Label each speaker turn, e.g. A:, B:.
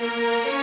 A: Música